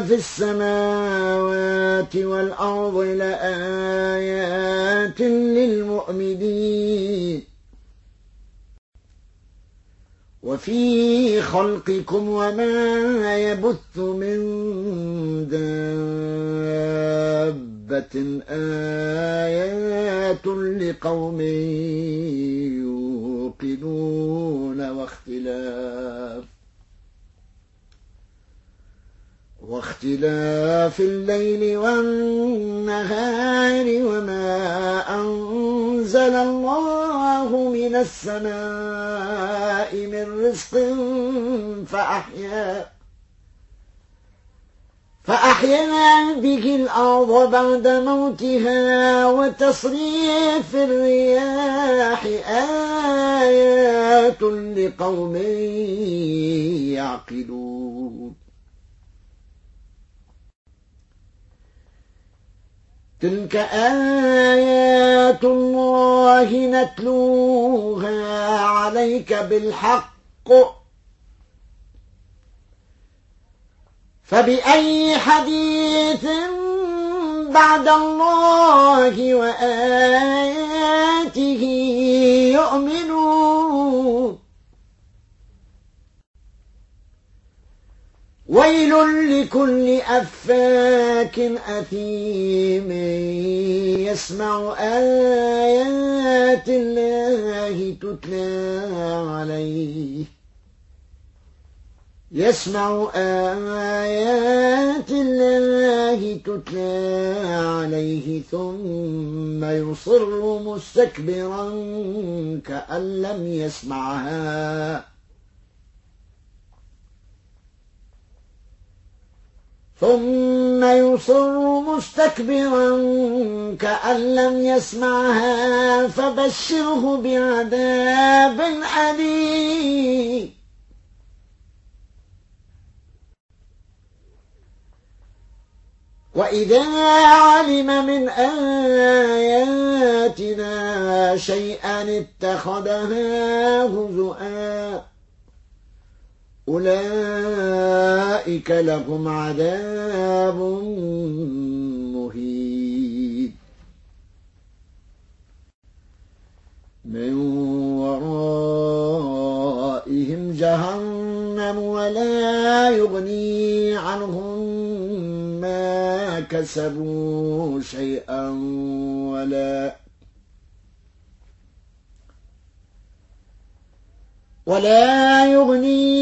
في السماوات والأرض لآيات للمؤمنين وفي خلقكم وما يبث من دابة آيات لقوم يوقنون واختلاف واختلاف الليل والنهار وما أنزل الله من السماء من رزق فأحيا فأحيا به الأرض بعد موتها وتصريف الرياح آيات لقوم يعقلون. تلك آيات الله نتلوها عليك بالحق. فبأي حديث بعد الله وآياته يؤمنون؟ ويل لكل أفاك أثيم يسمع آيات الله تتلى عليه. يسمع آيات الله تتلى عليه ثم يصر مستكبرا كأن لم يسمعها. ثم يصر مستكبرا كأن لم يسمعها فبشره بعذاب أليم. وإذا علم من آياتنا شيئا اتخذها هزؤا أولئك لهم عذاب مهين. من ورائهم جهنم ولا يغني عنهم ما كسبوا شيئا ولا ولا يغني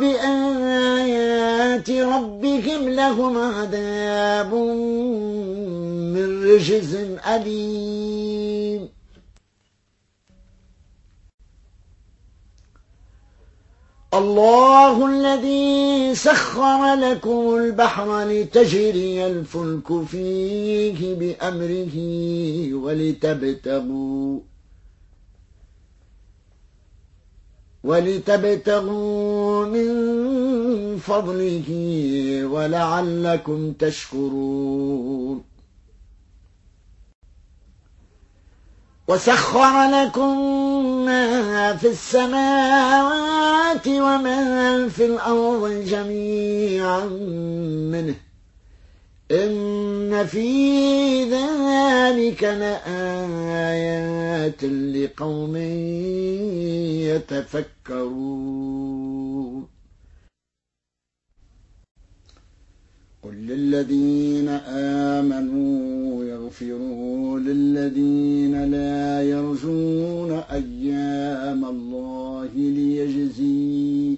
بآيات ربهم لهم عذاب من رجز أليم. الله الذي سخر لكم البحر لتجري الفلك فيه بأمره ولتبتغوا ولتبتغوا من فضله ولعلكم تشكرون. وسخر لكم ما في السماوات وما في الأرض جميعا منه. إن في ذلك لآيات لقوم يتفكرون. قل للذين آمنوا يغفروا للذين لا يرجون أيام الله ليجزي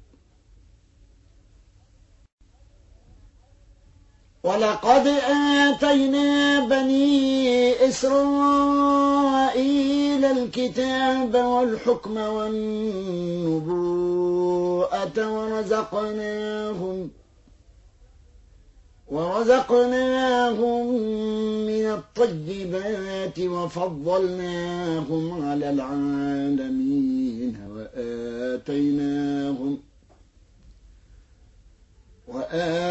ولقد آتينا بني إسرائيل الكتاب والحكم والنبوءة ورزقناهم ورزقناهم من الطيبات وفضلناهم على العالمين وآتيناهم وآتيناهم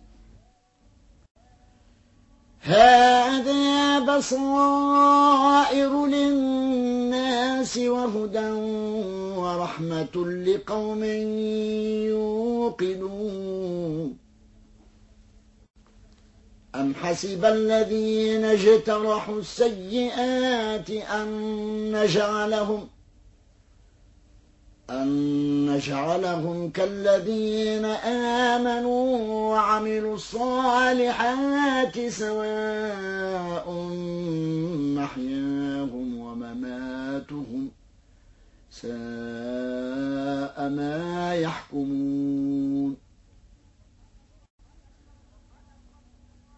هذا بصائر للناس وهدى ورحمة لقوم يوقنون. أم حسب الذين اجترحوا السيئات أن نجعلهم أن نجعلهم كالذين آمنوا وعملوا الصالحات سواء محياهم ومماتهم ساء ما يحكمون.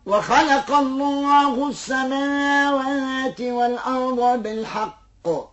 وخلق الله السماوات والأرض بالحق.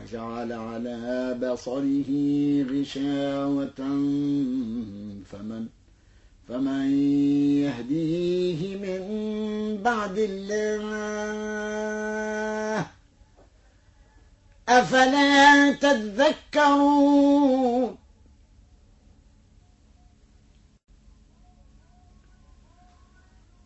وجعل على بصره غشاوة فمن فمن يهديه من بعد الله. أفلا تذكرون؟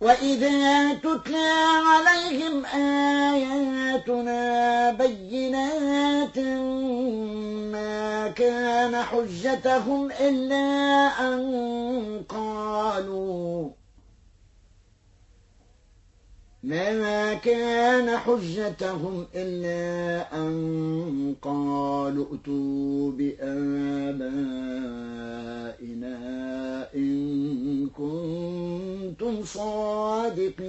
وإذا تتلى عليهم آياتنا بينات ما كان حجتهم إلا أن قالوا ما كان حجتهم إلا أن قالوا ائتوا بآبائنا إن كنتم صادقين.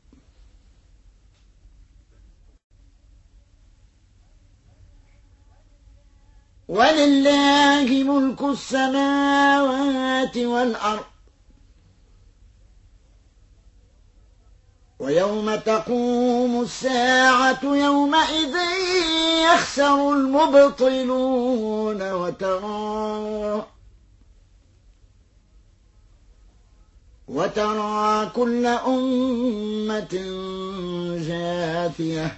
ولله ملك السماوات والأرض. ويوم تقوم الساعة يومئذ يخسر المبطلون وترى وترى كل أمة جاثية.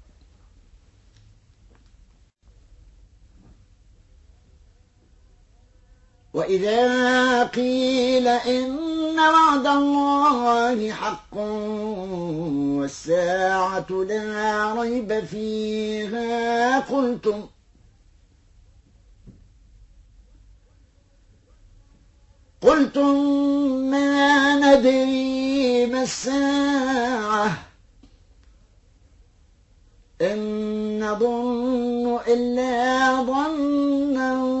وإذا قيل إن وعد الله حق والساعة لا ريب فيها قلتم. قلتم ما ندري ما الساعة. إن نظن إلا ظنا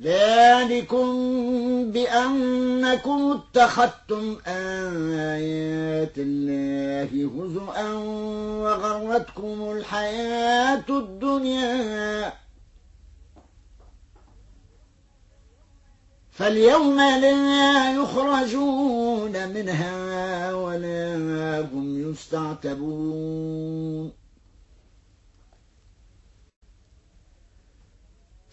ذلكم بأنكم اتخذتم آيات الله هزؤا وغرتكم الحياة الدنيا. فاليوم لا يخرجون منها ولا هم يستعتبون.